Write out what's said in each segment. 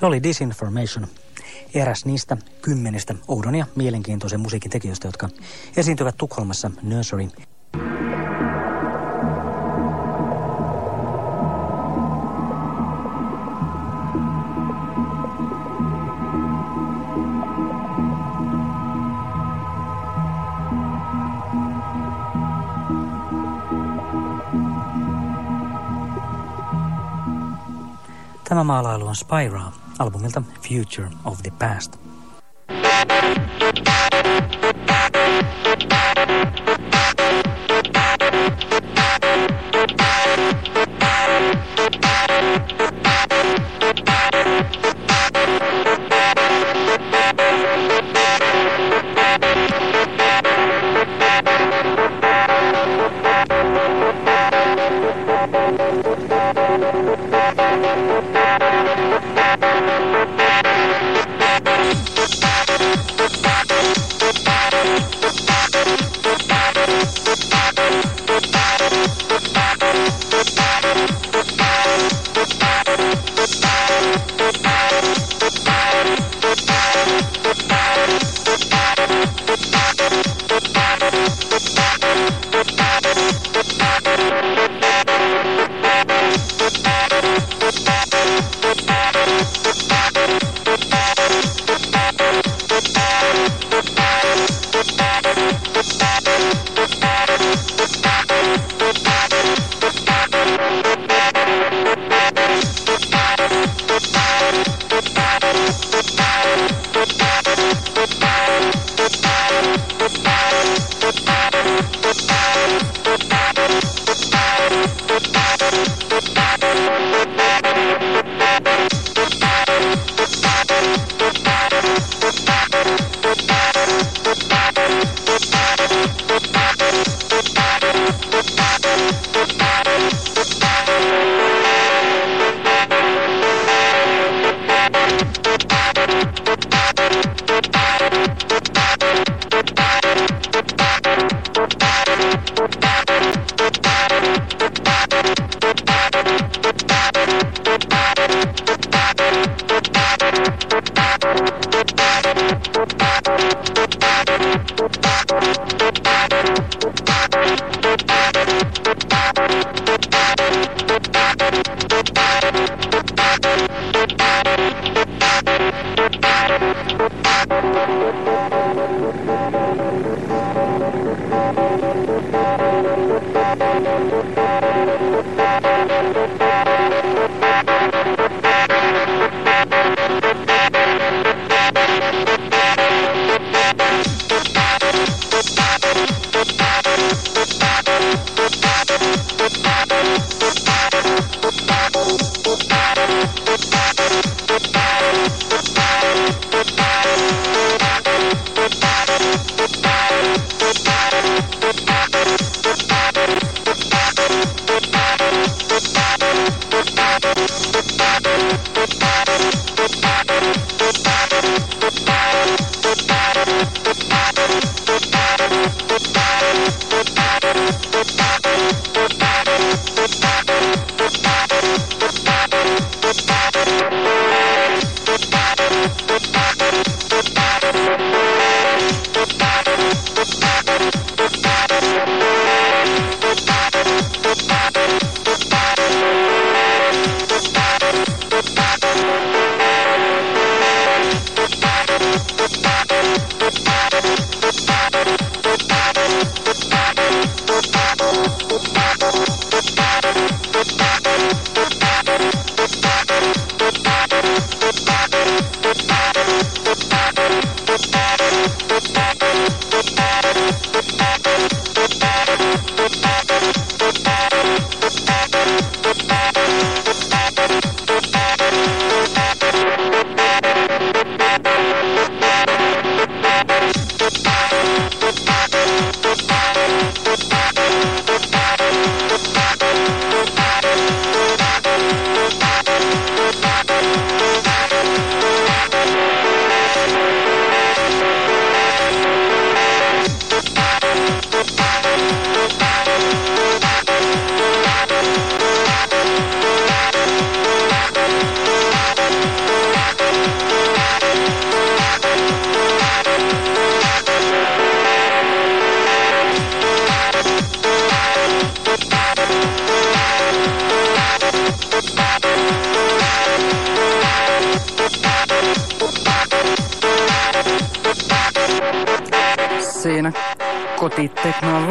Se oli Disinformation, eräs niistä kymmenestä oudon ja mielenkiintoisen musiikin tekijöistä, jotka esiintyvät Tukholmassa Nursery. Tämä maalailu on Spyra albumilta Future of the Past.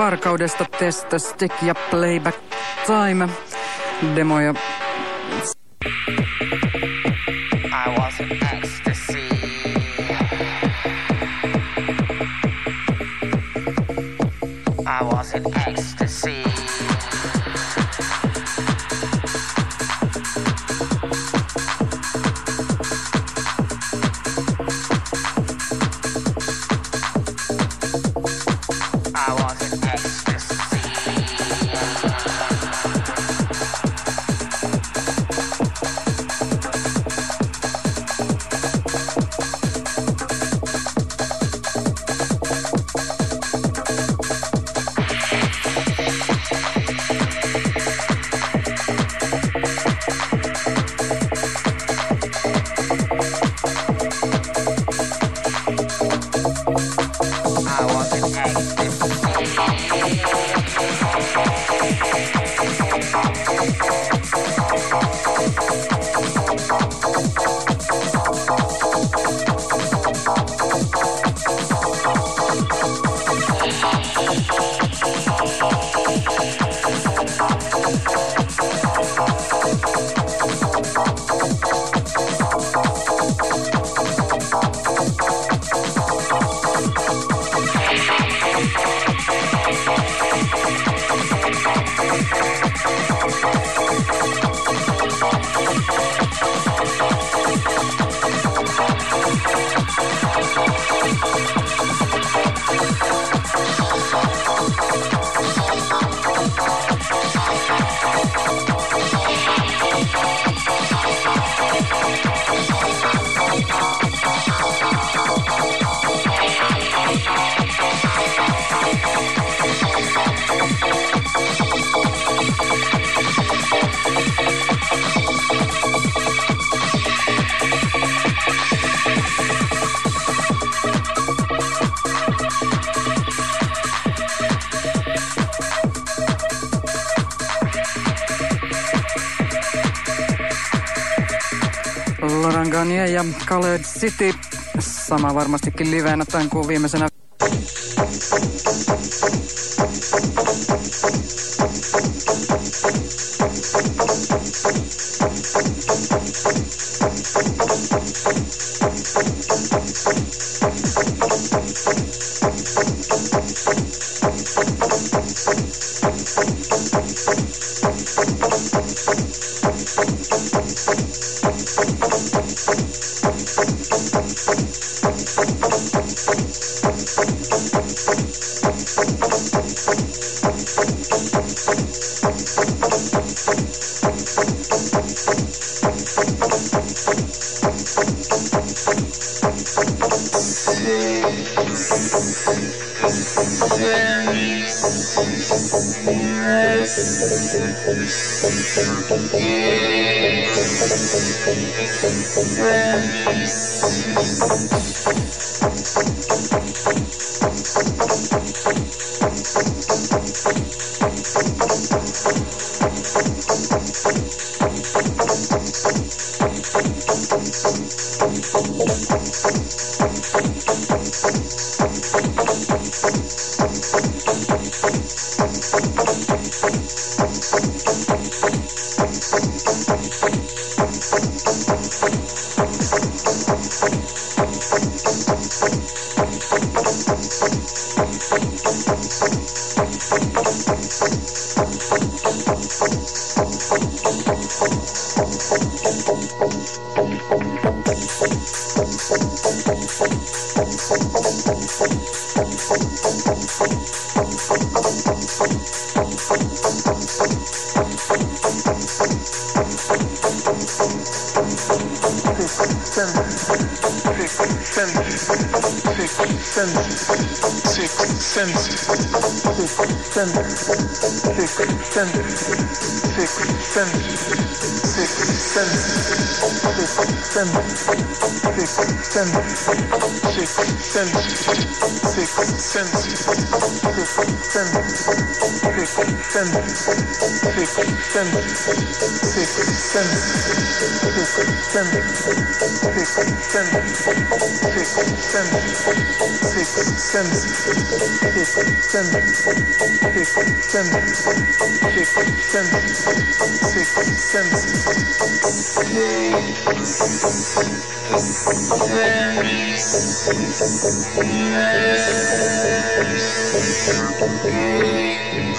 Varkaudesta, testa, stick ja playback time. Demoja I was in ecstasy. I was in ecstasy. Thank you. Lorangania ja Khaled City. Sama varmastikin livenä tämän kuun viimeisenä Thank you. seven, six, seven, six, seven, six, seven, six, seven, six, seven. senses. Yes. Yes. Yes.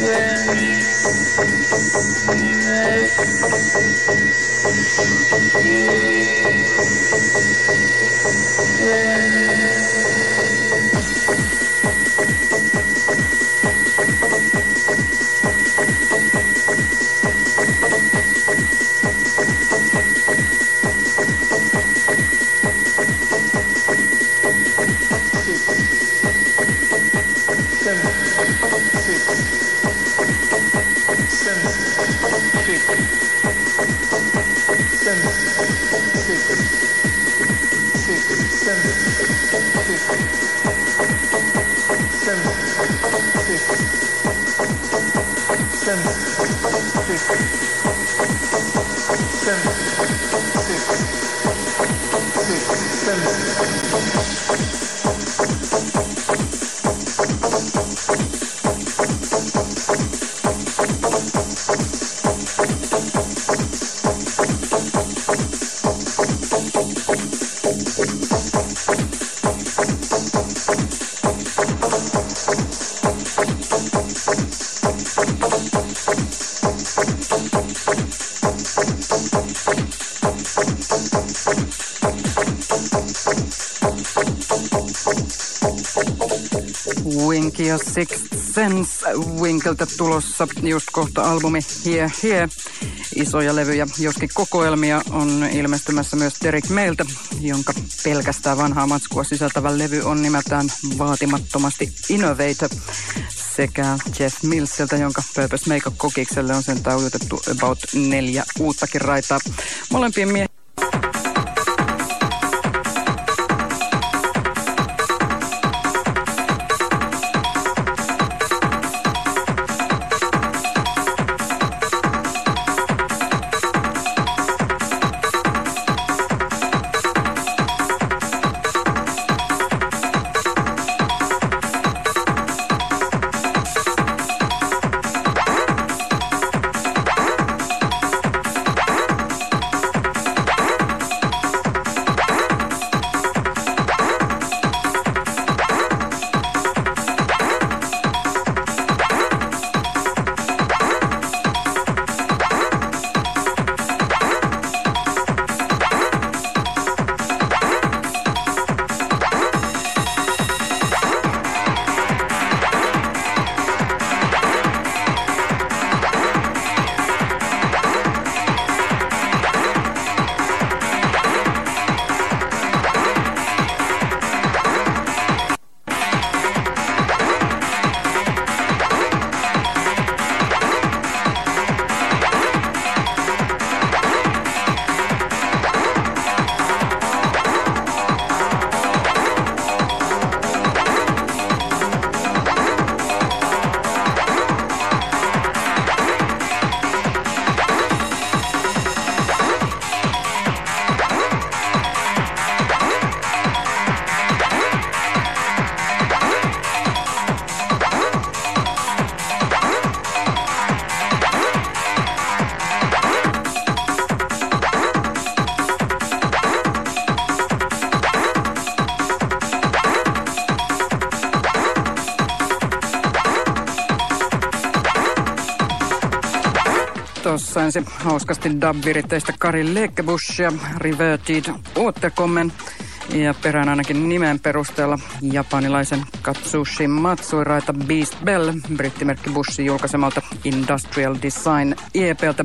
Yeah. Ja Sixth Sense Winkeltä tulossa just kohta albumi Here Here. Isoja levyjä, joskin kokoelmia on ilmestymässä myös Derek Mailtä, jonka pelkästään vanhaa matskua sisältävä levy on nimeltään vaatimattomasti Innovate sekä Jeff Millsiltä, jonka Purpose Makeup Kokikselle on sen ujutettu about neljä uuttakin raitaa. Molempien mie- Ensin hauskasti dub-viritteistä Kari Lekebush ja Reverted Återkommen. Ja perään ainakin nimen perusteella japanilaisen Katsushi Matsuiraita Beast Bell, brittimerkki Bushin julkaisemalta Industrial Design EPltä.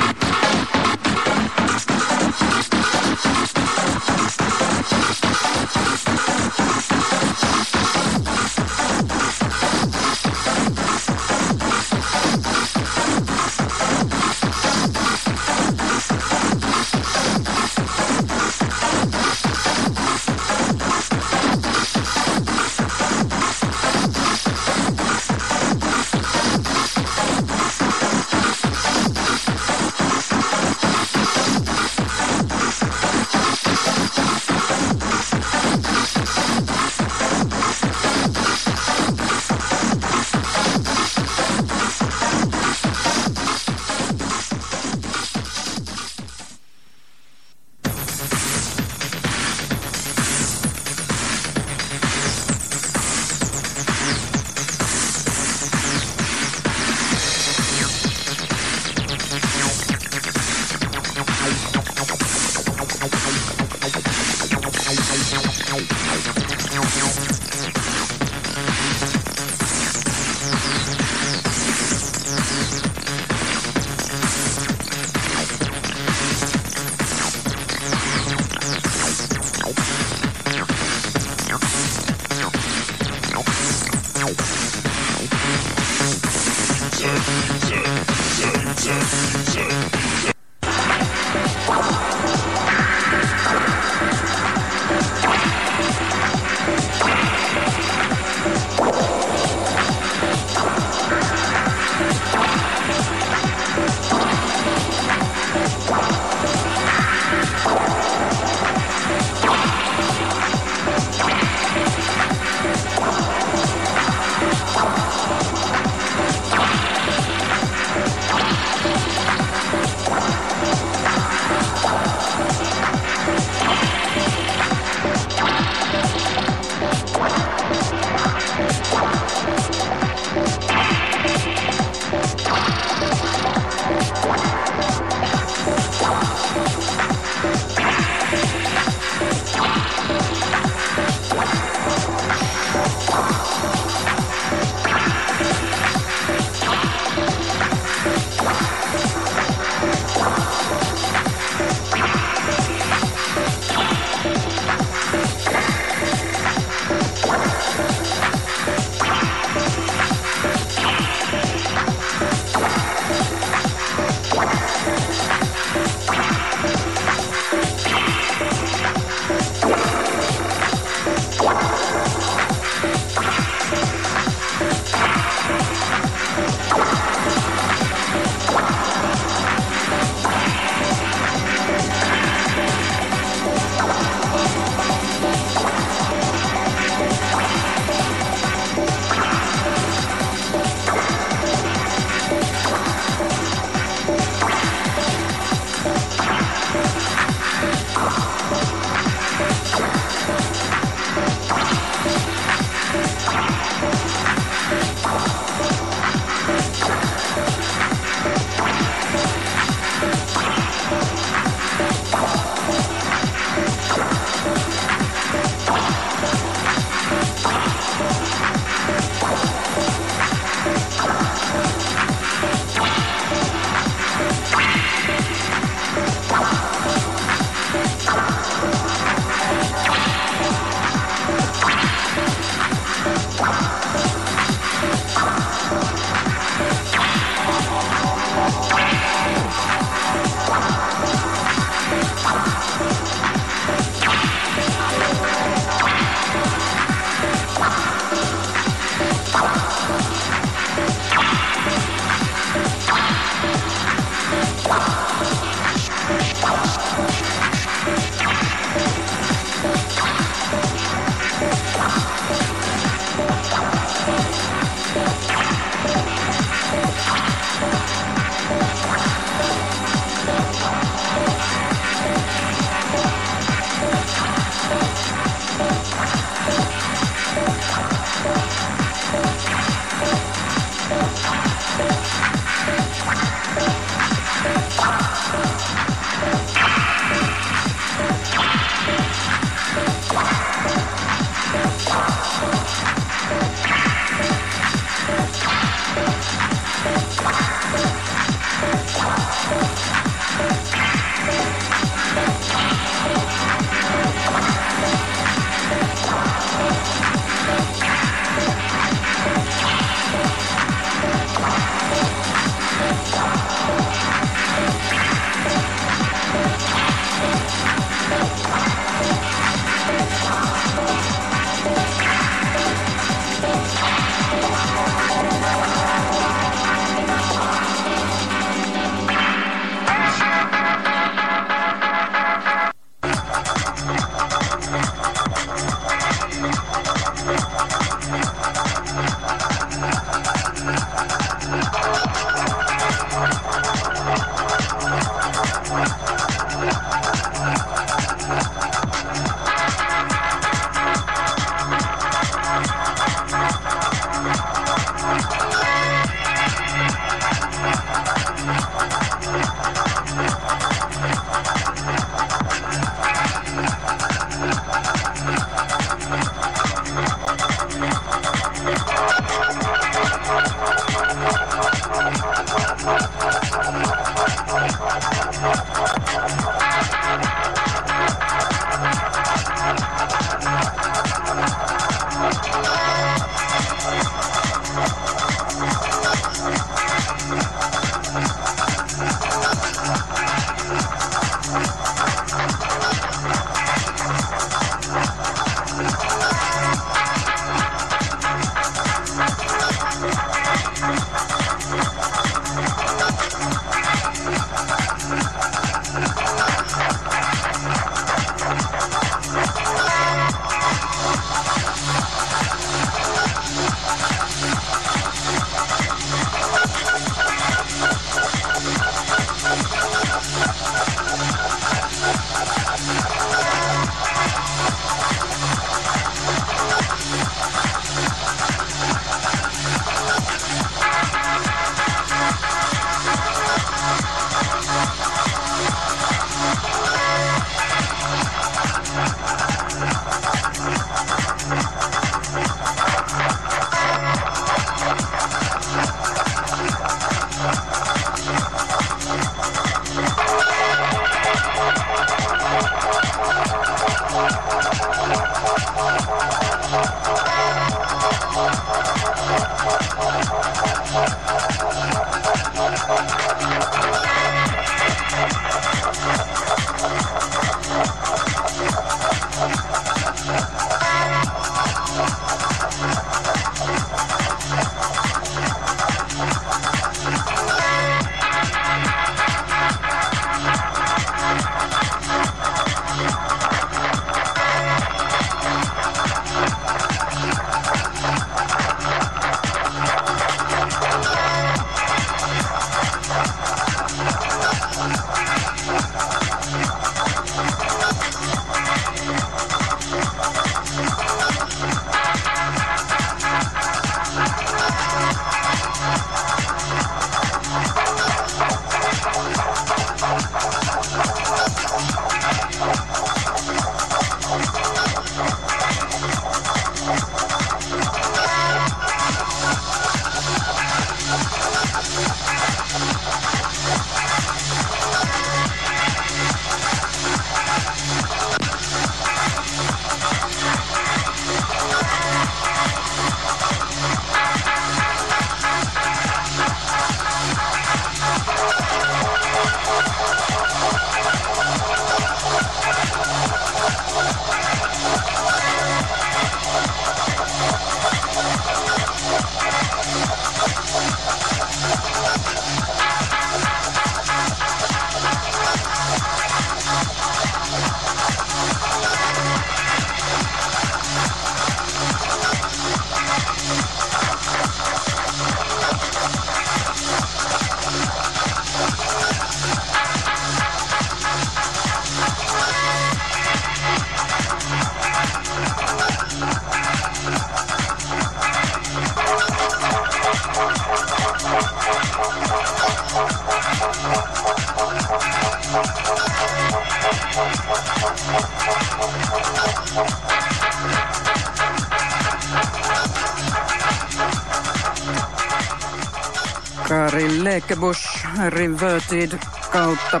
Kari Lekebusch Reverted kautta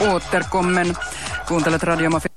Återkommen. Kuuntelet Radiomafia.